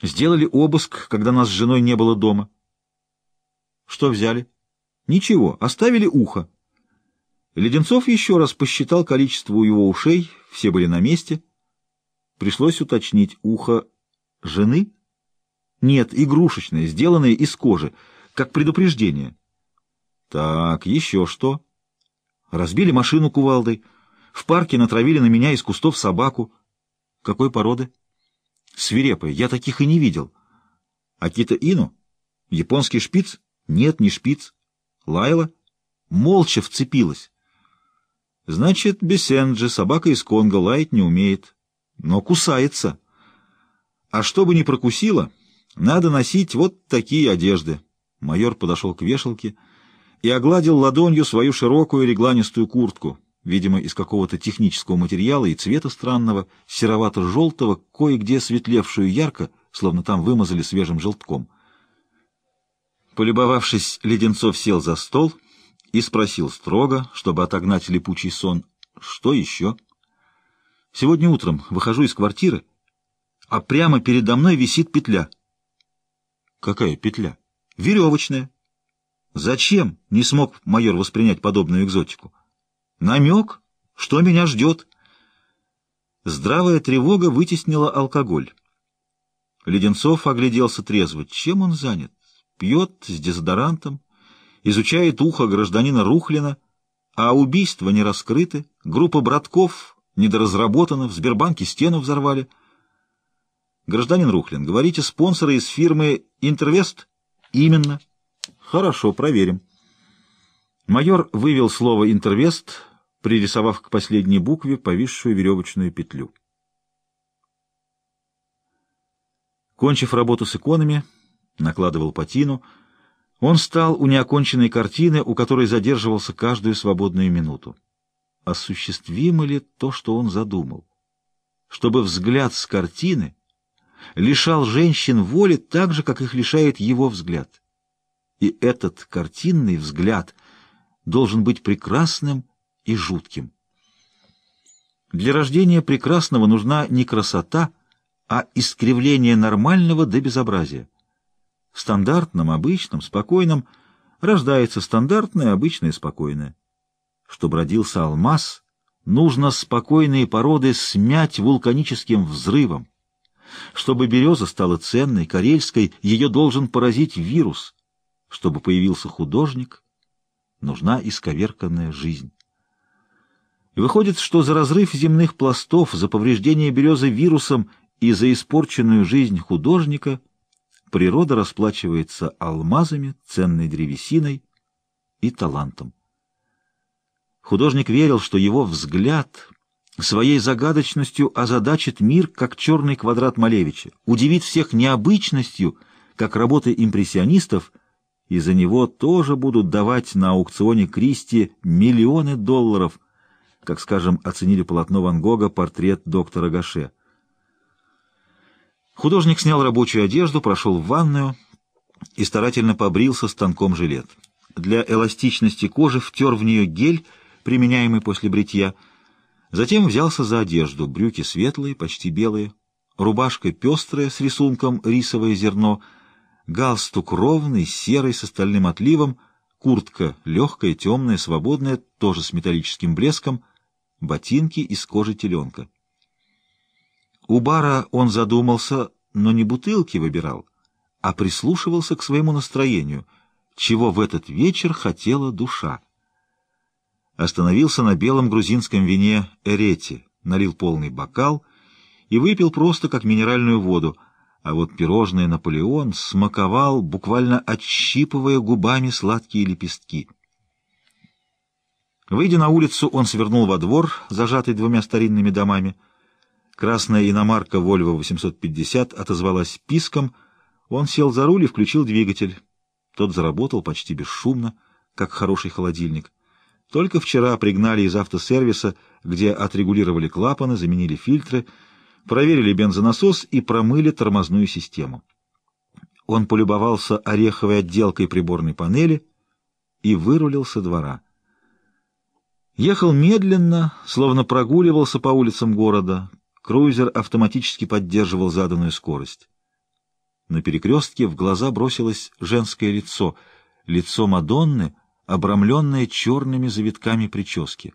Сделали обыск, когда нас с женой не было дома. Что взяли? Ничего, оставили ухо. Леденцов еще раз посчитал количество его ушей, все были на месте. Пришлось уточнить, ухо жены? Нет, игрушечное, сделанное из кожи, как предупреждение. Так, еще что? Разбили машину кувалдой, в парке натравили на меня из кустов собаку. Какой породы? Свирепая, я таких и не видел. Акита Ину? Японский шпиц? Нет, не шпиц. Лайла? Молча вцепилась. Значит, Бесенджи, собака из Конго, лаять не умеет, но кусается. А чтобы не прокусила, надо носить вот такие одежды. Майор подошел к вешалке и огладил ладонью свою широкую регланистую куртку, видимо, из какого-то технического материала и цвета странного, серовато-желтого, кое-где светлевшую ярко, словно там вымазали свежим желтком. Полюбовавшись, Леденцов сел за стол — и спросил строго, чтобы отогнать липучий сон, что еще? Сегодня утром выхожу из квартиры, а прямо передо мной висит петля. Какая петля? Веревочная. Зачем не смог майор воспринять подобную экзотику? Намек, что меня ждет. Здравая тревога вытеснила алкоголь. Леденцов огляделся трезво. Чем он занят? Пьет с дезодорантом, изучает ухо гражданина Рухлина, а убийства не раскрыты, группа братков недоразработана, в Сбербанке стену взорвали. Гражданин Рухлин, говорите, спонсоры из фирмы «Интервест»? Именно. Хорошо, проверим. Майор вывел слово «Интервест», пририсовав к последней букве повисшую веревочную петлю. Кончив работу с иконами, накладывал патину — он стал у неоконченной картины, у которой задерживался каждую свободную минуту. Осуществимо ли то, что он задумал? Чтобы взгляд с картины лишал женщин воли так же, как их лишает его взгляд. И этот картинный взгляд должен быть прекрасным и жутким. Для рождения прекрасного нужна не красота, а искривление нормального до безобразия стандартном, обычном, спокойном, рождается стандартное, обычное, спокойное. Чтобы родился алмаз, нужно спокойные породы смять вулканическим взрывом. Чтобы береза стала ценной, карельской, ее должен поразить вирус. Чтобы появился художник, нужна исковерканная жизнь. Выходит, что за разрыв земных пластов, за повреждение березы вирусом и за испорченную жизнь художника природа расплачивается алмазами, ценной древесиной и талантом. Художник верил, что его взгляд своей загадочностью озадачит мир, как черный квадрат Малевича, удивит всех необычностью, как работы импрессионистов, и за него тоже будут давать на аукционе Кристи миллионы долларов, как, скажем, оценили полотно Ван Гога портрет доктора Гаше. Художник снял рабочую одежду, прошел в ванную и старательно побрился станком жилет. Для эластичности кожи втер в нее гель, применяемый после бритья. Затем взялся за одежду. Брюки светлые, почти белые, рубашка пестрая с рисунком рисовое зерно, галстук ровный, серый, с остальным отливом, куртка легкая, темная, свободная, тоже с металлическим блеском, ботинки из кожи теленка. У бара он задумался, но не бутылки выбирал, а прислушивался к своему настроению, чего в этот вечер хотела душа. Остановился на белом грузинском вине Эрети, налил полный бокал и выпил просто как минеральную воду, а вот пирожное Наполеон смаковал, буквально отщипывая губами сладкие лепестки. Выйдя на улицу, он свернул во двор, зажатый двумя старинными домами, Красная иномарка Volvo 850 отозвалась писком. Он сел за руль и включил двигатель. Тот заработал почти бесшумно, как хороший холодильник. Только вчера пригнали из автосервиса, где отрегулировали клапаны, заменили фильтры, проверили бензонасос и промыли тормозную систему. Он полюбовался ореховой отделкой приборной панели и вырулил со двора. Ехал медленно, словно прогуливался по улицам города, Круизер автоматически поддерживал заданную скорость. На перекрестке в глаза бросилось женское лицо, лицо Мадонны, обрамленное черными завитками прически.